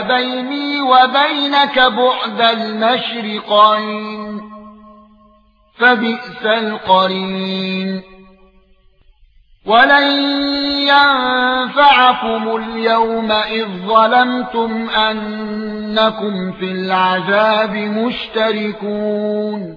بيني وبينك بعد المشرقين فبئس القرين. ولن ينفعكم اليوم إذ ظلمتم أنكم في العذاب مشتركون.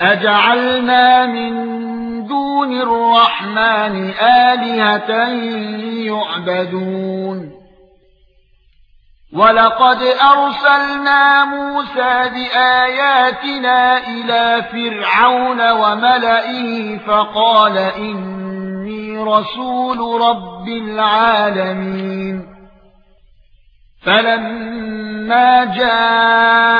اجعلنا من دون الرحمن الهه يعبدون ولقد ارسلنا موسى باياتنا إلى فرعون وملئه فقال ان رسول رب العالمين فلما جاءهم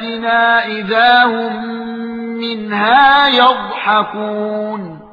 بآياتنا إذا هم منها يضحكون